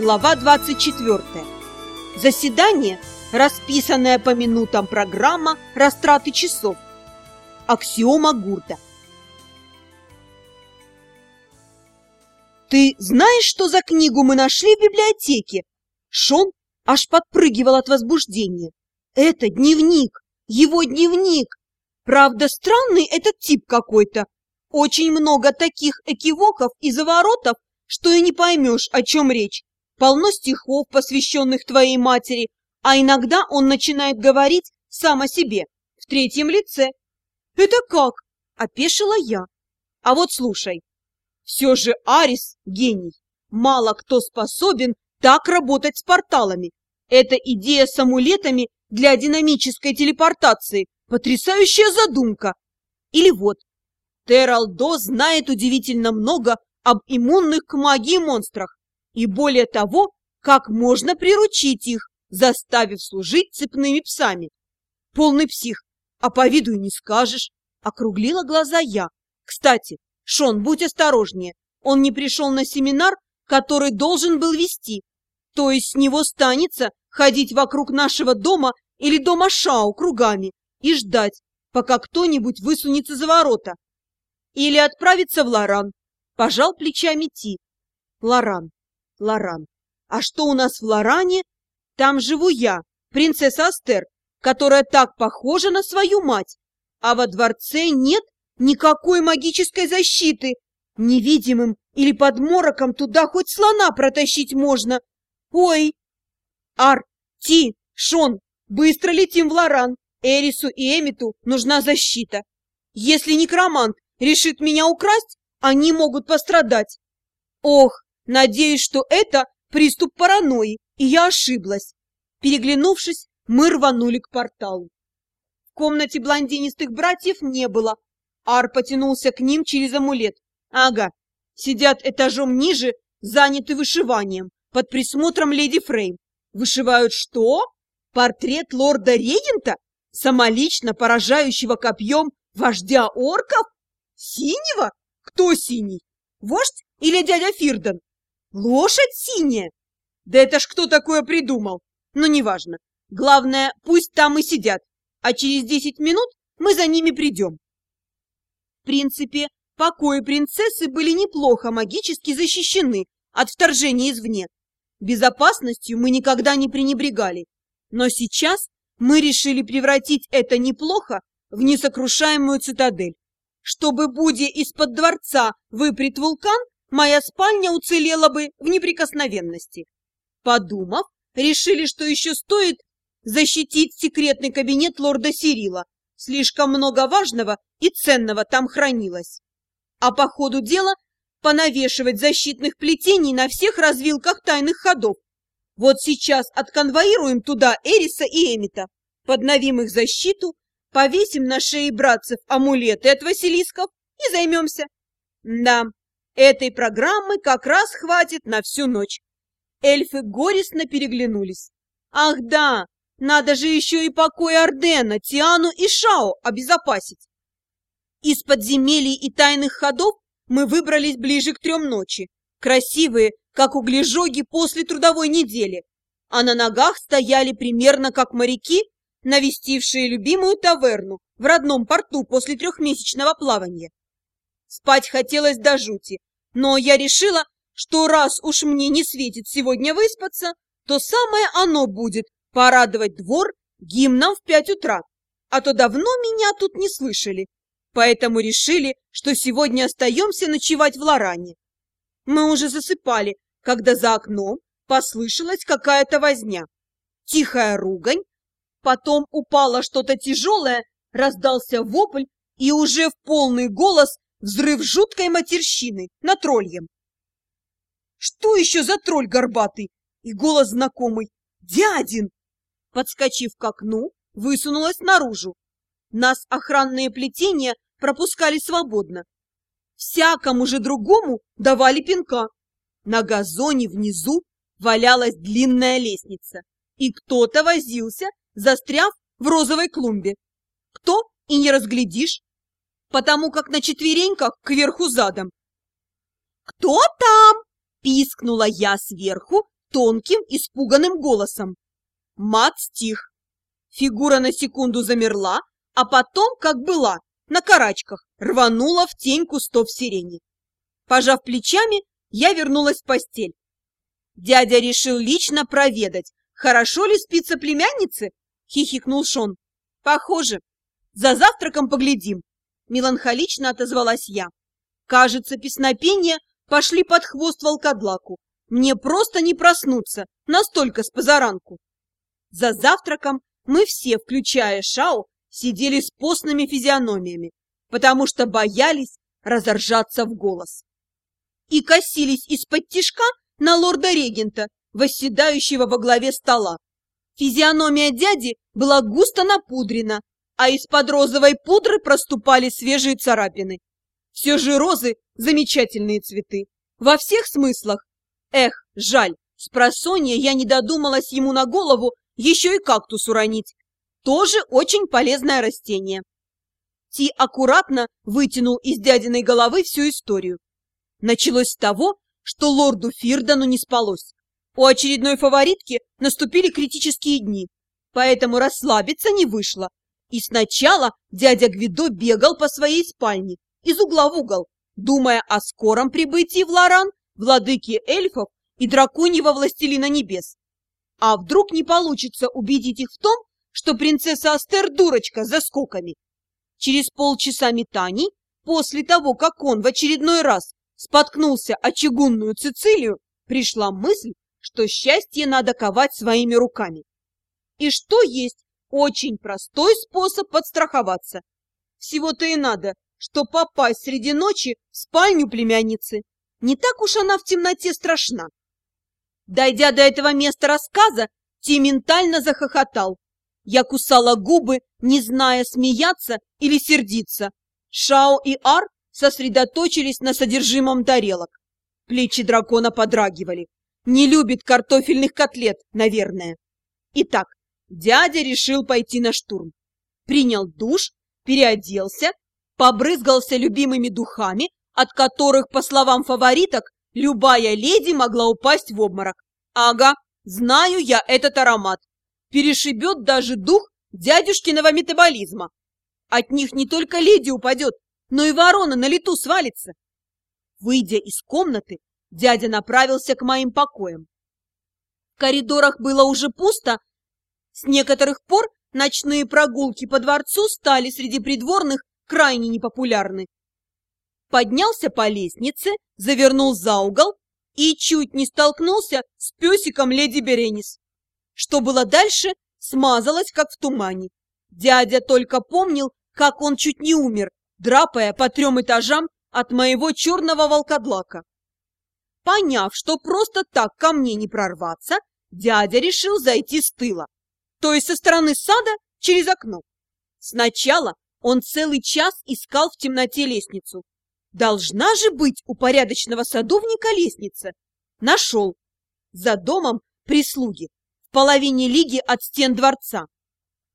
Глава 24. Заседание, расписанная по минутам программа растраты часов. Аксиома Гурта. «Ты знаешь, что за книгу мы нашли в библиотеке?» Шон аж подпрыгивал от возбуждения. «Это дневник, его дневник. Правда, странный этот тип какой-то. Очень много таких экивоков и заворотов, что и не поймешь, о чем речь. Полно стихов, посвященных твоей матери, а иногда он начинает говорить сам о себе, в третьем лице. «Это как?» – опешила я. «А вот слушай, все же Арис – гений. Мало кто способен так работать с порталами. Эта идея с амулетами для динамической телепортации – потрясающая задумка. Или вот, Тералдо знает удивительно много об иммунных к магии монстрах и более того, как можно приручить их, заставив служить цепными псами. Полный псих, а по виду и не скажешь, округлила глаза я. Кстати, Шон, будь осторожнее, он не пришел на семинар, который должен был вести, то есть с него станется ходить вокруг нашего дома или дома Шау кругами и ждать, пока кто-нибудь высунется за ворота. Или отправиться в Лоран. Пожал плечами Ти. Лоран. Лоран. А что у нас в Лоране? Там живу я, принцесса Астер, которая так похожа на свою мать. А во дворце нет никакой магической защиты. Невидимым или под мороком туда хоть слона протащить можно. Ой! Ар, Ти, Шон, быстро летим в Лоран. Эрису и Эмиту нужна защита. Если некромант решит меня украсть, они могут пострадать. Ох, Надеюсь, что это приступ паранойи, и я ошиблась. Переглянувшись, мы рванули к порталу. В комнате блондинистых братьев не было. Ар потянулся к ним через амулет. Ага, сидят этажом ниже, заняты вышиванием, под присмотром леди Фрейм. Вышивают что? Портрет лорда-регента? Самолично поражающего копьем вождя орков? Синего? Кто синий? Вождь или дядя Фирден? Лошадь синяя? Да это ж кто такое придумал? Но ну, неважно. Главное, пусть там и сидят, а через десять минут мы за ними придем. В принципе, покои принцессы были неплохо магически защищены от вторжения извне. Безопасностью мы никогда не пренебрегали. Но сейчас мы решили превратить это неплохо в несокрушаемую цитадель. Чтобы, будя из-под дворца выпрет вулкан, моя спальня уцелела бы в неприкосновенности. Подумав, решили, что еще стоит защитить секретный кабинет лорда Сирила. Слишком много важного и ценного там хранилось. А по ходу дела понавешивать защитных плетений на всех развилках тайных ходов. Вот сейчас отконвоируем туда Эриса и Эмита, подновим их защиту, повесим на шеи братцев амулеты от Василисков и займемся. Да, Этой программы как раз хватит на всю ночь. Эльфы горестно переглянулись. Ах да, надо же еще и покой Ордена, Тиану и Шао обезопасить. Из подземелий и тайных ходов мы выбрались ближе к трем ночи, красивые, как углежоги после трудовой недели, а на ногах стояли примерно как моряки, навестившие любимую таверну в родном порту после трехмесячного плавания. Спать хотелось до жути, но я решила, что раз уж мне не светит сегодня выспаться, то самое оно будет порадовать двор гимном в пять утра, а то давно меня тут не слышали. Поэтому решили, что сегодня остаемся ночевать в Лоране. Мы уже засыпали, когда за окном послышалась какая-то возня. Тихая ругань, потом упало что-то тяжелое, раздался вопль, и уже в полный голос Взрыв жуткой матерщины на тролльем. Что еще за тролль горбатый? И голос знакомый. Дядин! Подскочив к окну, высунулась наружу. Нас охранные плетения пропускали свободно. Всякому же другому давали пинка. На газоне внизу валялась длинная лестница, и кто-то возился, застряв в розовой клумбе. Кто и не разглядишь, потому как на четвереньках кверху задом. «Кто там?» – пискнула я сверху тонким, испуганным голосом. Мат стих. Фигура на секунду замерла, а потом, как была, на карачках, рванула в тень кустов сирени. Пожав плечами, я вернулась в постель. Дядя решил лично проведать, хорошо ли спится племяннице, хихикнул Шон. Похоже. За завтраком поглядим. Меланхолично отозвалась я. Кажется, песнопения пошли под хвост волкодлаку. Мне просто не проснуться, настолько с позаранку. За завтраком мы все, включая Шао, сидели с постными физиономиями, потому что боялись разоржаться в голос. И косились из-под тишка на лорда-регента, восседающего во главе стола. Физиономия дяди была густо напудрена, а из-под розовой пудры проступали свежие царапины. Все же розы – замечательные цветы. Во всех смыслах. Эх, жаль, с просонья я не додумалась ему на голову еще и кактус уронить. Тоже очень полезное растение. Ти аккуратно вытянул из дядиной головы всю историю. Началось с того, что лорду Фирдану не спалось. У очередной фаворитки наступили критические дни, поэтому расслабиться не вышло. И сначала дядя Гвидо бегал по своей спальне, из угла в угол, думая о скором прибытии в Лоран, владыки эльфов и драконьего властелина небес. А вдруг не получится убедить их в том, что принцесса Астер дурочка за скоками? Через полчаса метаний, после того, как он в очередной раз споткнулся о чугунную Цицилию, пришла мысль, что счастье надо ковать своими руками. И что есть очень простой способ подстраховаться. Всего-то и надо, что попасть среди ночи в спальню племянницы. Не так уж она в темноте страшна. Дойдя до этого места рассказа, Ти ментально захохотал. Я кусала губы, не зная, смеяться или сердиться. Шао и Ар сосредоточились на содержимом тарелок. Плечи дракона подрагивали. Не любит картофельных котлет, наверное. Итак, дядя решил пойти на штурм. Принял душ, переоделся, побрызгался любимыми духами, от которых, по словам фавориток, любая леди могла упасть в обморок. Ага, знаю я этот аромат. Перешибет даже дух дядюшкиного метаболизма. От них не только леди упадет, но и ворона на лету свалится. Выйдя из комнаты, дядя направился к моим покоям. В коридорах было уже пусто. С некоторых пор ночные прогулки по дворцу стали среди придворных крайне непопулярны. Поднялся по лестнице, завернул за угол и чуть не столкнулся с песиком леди Беренис. Что было дальше, смазалось, как в тумане. Дядя только помнил, как он чуть не умер, драпая по трем этажам от моего черного волкодлака. Поняв, что просто так ко мне не прорваться, дядя решил зайти с тыла, то есть со стороны сада через окно. Сначала он целый час искал в темноте лестницу. Должна же быть у порядочного садовника лестница. Нашел. За домом прислуги, в половине лиги от стен дворца.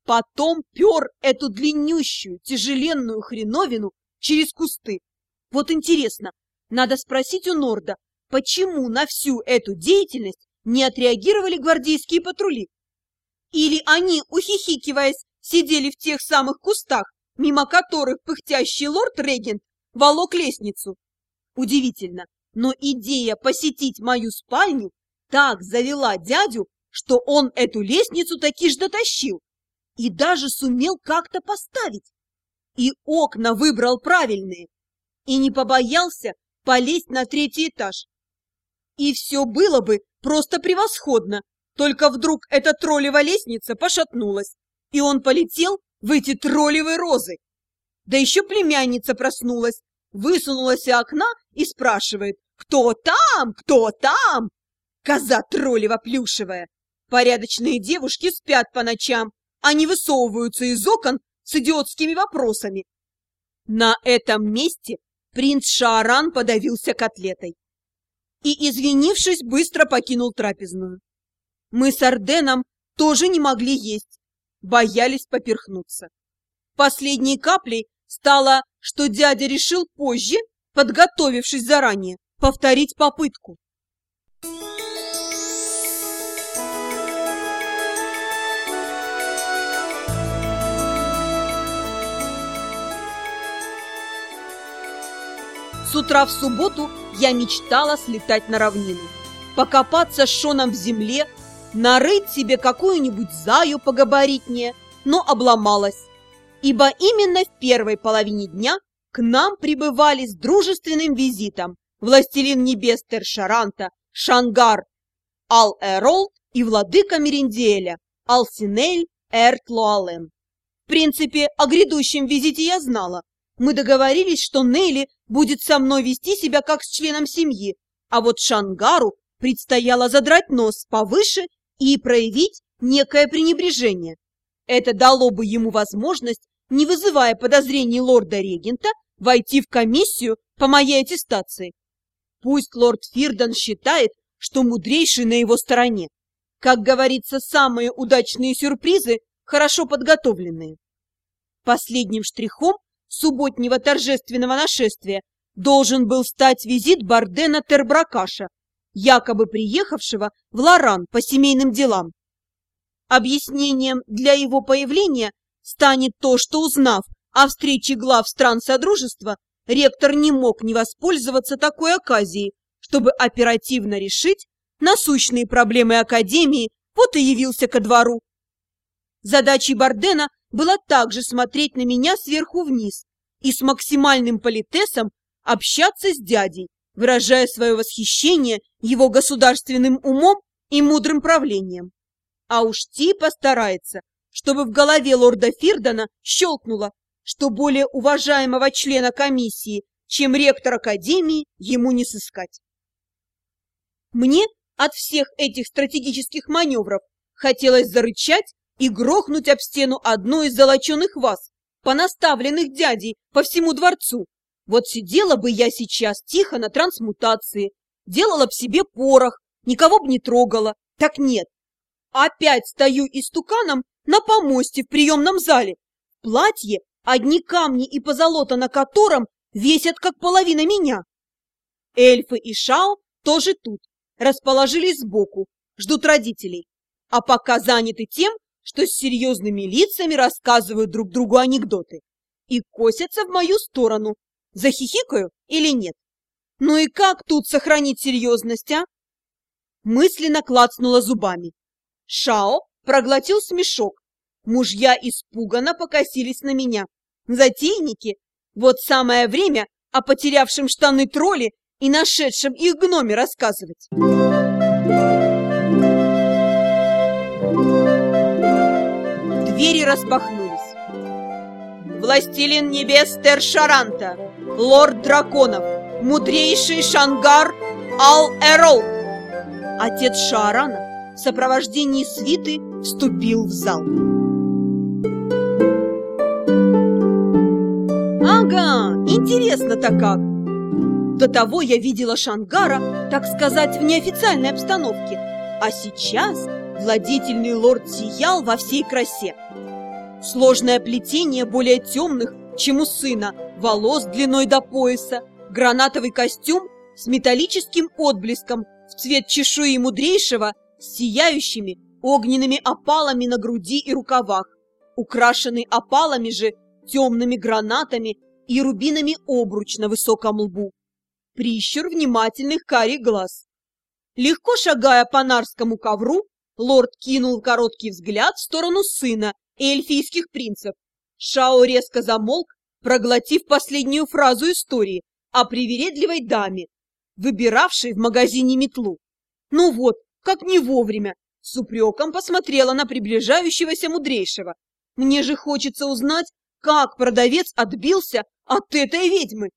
Потом пер эту длиннющую, тяжеленную хреновину через кусты. Вот интересно, надо спросить у Норда, почему на всю эту деятельность не отреагировали гвардейские патрули? Или они, ухихикиваясь, сидели в тех самых кустах, мимо которых пыхтящий лорд-регент волок лестницу? Удивительно, но идея посетить мою спальню так завела дядю, что он эту лестницу таки ж дотащил и даже сумел как-то поставить. И окна выбрал правильные, и не побоялся полезть на третий этаж. И все было бы просто превосходно, только вдруг эта троллева лестница пошатнулась, и он полетел в эти троллевые розы. Да еще племянница проснулась, высунулась из окна и спрашивает, «Кто там? Кто там?» Коза троллева плюшевая. Порядочные девушки спят по ночам, они высовываются из окон с идиотскими вопросами. На этом месте принц Шааран подавился котлетой и, извинившись, быстро покинул трапезную. Мы с Орденом тоже не могли есть, боялись поперхнуться. Последней каплей стало, что дядя решил позже, подготовившись заранее, повторить попытку. С утра в субботу я мечтала слетать на равнину, покопаться с Шоном в земле, нарыть себе какую-нибудь заю погабаритнее, но обломалась, ибо именно в первой половине дня к нам прибывали с дружественным визитом властелин небес Тершаранта, Шангар, Ал-Эролд и владыка Меринделя, Алсинель Эрт-Луален. В принципе, о грядущем визите я знала. Мы договорились, что Нелли будет со мной вести себя как с членом семьи, а вот Шангару предстояло задрать нос повыше и проявить некое пренебрежение. Это дало бы ему возможность, не вызывая подозрений лорда-регента, войти в комиссию по моей аттестации. Пусть лорд Фирдан считает, что мудрейший на его стороне. Как говорится, самые удачные сюрпризы хорошо подготовленные. Последним штрихом субботнего торжественного нашествия должен был стать визит Бардена Тербракаша, якобы приехавшего в Лоран по семейным делам. Объяснением для его появления станет то, что, узнав о встрече глав стран Содружества, ректор не мог не воспользоваться такой оказией, чтобы оперативно решить насущные проблемы Академии, вот и явился ко двору. Задачей Бардена было также смотреть на меня сверху вниз и с максимальным политесом общаться с дядей, выражая свое восхищение его государственным умом и мудрым правлением. А уж Ти постарается, чтобы в голове лорда Фирдона щелкнуло, что более уважаемого члена комиссии, чем ректор Академии, ему не сыскать. Мне от всех этих стратегических маневров хотелось зарычать и грохнуть об стену одну из золоченых ваз, понаставленных дядей по всему дворцу. Вот сидела бы я сейчас тихо на трансмутации, делала б себе порох, никого б не трогала. Так нет. Опять стою истуканом на помосте в приемном зале. Платье, одни камни и позолота на котором весят как половина меня. Эльфы и Шао тоже тут, расположились сбоку, ждут родителей, а пока заняты тем, что с серьезными лицами рассказывают друг другу анекдоты и косятся в мою сторону, захихикаю или нет. Ну и как тут сохранить серьезность, а? Мысленно клацнула зубами. Шао проглотил смешок. Мужья испуганно покосились на меня. Затейники, вот самое время о потерявшем штаны тролле и нашедшем их гноме рассказывать. Двери распахнулись. Властелин небес Тершаранта, лорд драконов, мудрейший Шангар Ал-Эролд. Отец Шаарана в сопровождении свиты вступил в зал. Ага, интересно-то как. До того я видела Шангара, так сказать, в неофициальной обстановке, а сейчас владетельный лорд сиял во всей красе. Сложное плетение более темных, чем у сына, волос длиной до пояса, гранатовый костюм с металлическим отблеском в цвет чешуи мудрейшего с сияющими огненными опалами на груди и рукавах, украшенный опалами же темными гранатами и рубинами обруч на высоком лбу. Прищур внимательных карих глаз. Легко шагая по нарскому ковру, лорд кинул короткий взгляд в сторону сына и эльфийских принцев. Шао резко замолк, проглотив последнюю фразу истории о привередливой даме, выбиравшей в магазине метлу. Ну вот, как не вовремя, с упреком посмотрела на приближающегося мудрейшего. Мне же хочется узнать, как продавец отбился от этой ведьмы.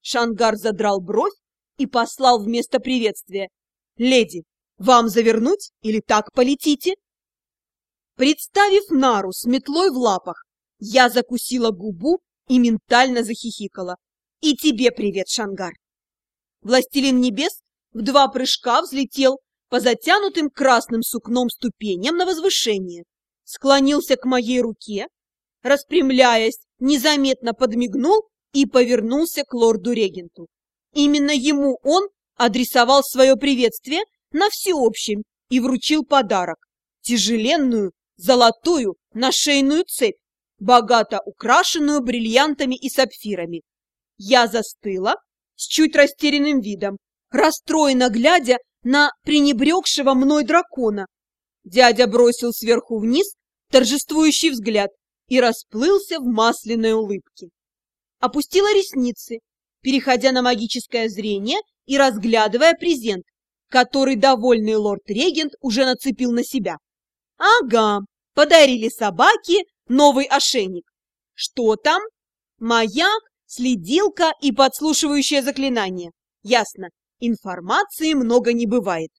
Шангар задрал бровь и послал вместо приветствия. «Леди, вам завернуть или так полетите?» Представив Нару с метлой в лапах, я закусила губу и ментально захихикала. «И тебе привет, Шангар!» Властелин небес в два прыжка взлетел по затянутым красным сукном ступеням на возвышение, склонился к моей руке, распрямляясь, незаметно подмигнул и повернулся к лорду-регенту. Именно ему он адресовал свое приветствие на всеобщем и вручил подарок – тяжеленную золотую нашейную цепь, богато украшенную бриллиантами и сапфирами. Я застыла, с чуть растерянным видом, расстроенно глядя на пренебрегшего мной дракона. Дядя бросил сверху вниз торжествующий взгляд и расплылся в масляной улыбке. Опустила ресницы, переходя на магическое зрение и разглядывая презент, который довольный лорд-регент уже нацепил на себя. Ага, подарили собаке новый ошейник. Что там? Маяк, следилка и подслушивающее заклинание. Ясно, информации много не бывает.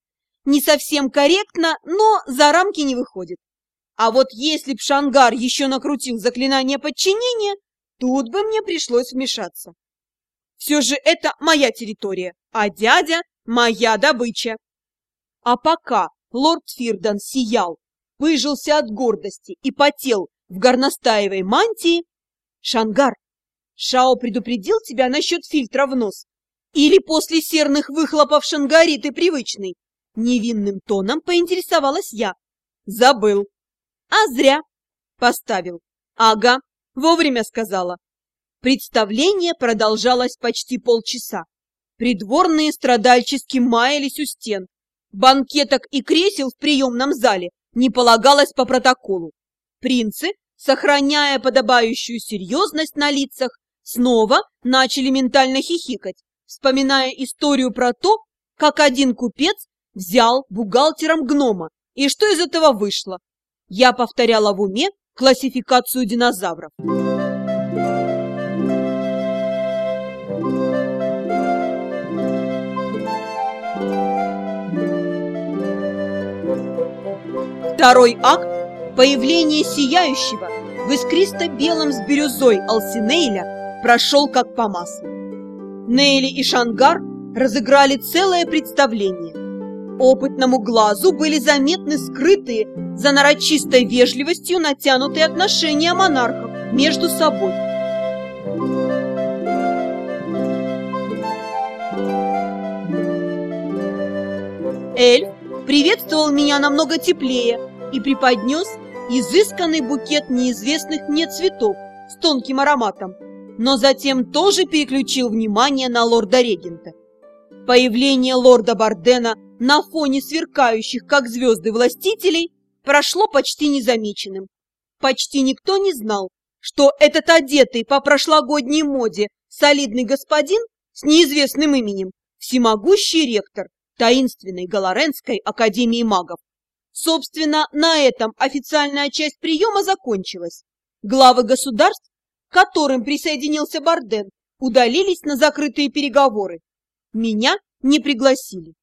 Не совсем корректно, но за рамки не выходит. А вот если б Шангар еще накрутил заклинание подчинения, тут бы мне пришлось вмешаться. Все же это моя территория, а дядя — моя добыча. А пока лорд Фирдан сиял, пыжился от гордости и потел в горностаевой мантии, Шангар, Шао предупредил тебя насчет фильтра в нос? Или после серных выхлопов Шангари ты привычный? Невинным тоном поинтересовалась я. Забыл. А зря. Поставил. Ага, вовремя сказала. Представление продолжалось почти полчаса. Придворные страдальчески маялись у стен. Банкеток и кресел в приемном зале не полагалось по протоколу. Принцы, сохраняя подобающую серьезность на лицах, снова начали ментально хихикать, вспоминая историю про то, как один купец взял бухгалтером гнома, и что из этого вышло. Я повторяла в уме классификацию динозавров. Второй акт – появление сияющего в искристо-белом с бирюзой Алсинейля прошел как по маслу. Нейли и Шангар разыграли целое представление. Опытному глазу были заметны скрытые за нарочистой вежливостью натянутые отношения монархов между собой. Эльф приветствовал меня намного теплее и преподнес изысканный букет неизвестных мне цветов с тонким ароматом, но затем тоже переключил внимание на лорда-регента. Появление лорда Бардена на фоне сверкающих, как звезды, властителей прошло почти незамеченным. Почти никто не знал, что этот одетый по прошлогодней моде солидный господин с неизвестным именем, всемогущий ректор таинственной Галаренской академии магов. Собственно, на этом официальная часть приема закончилась. Главы государств, к которым присоединился Барден, удалились на закрытые переговоры. Меня не пригласили.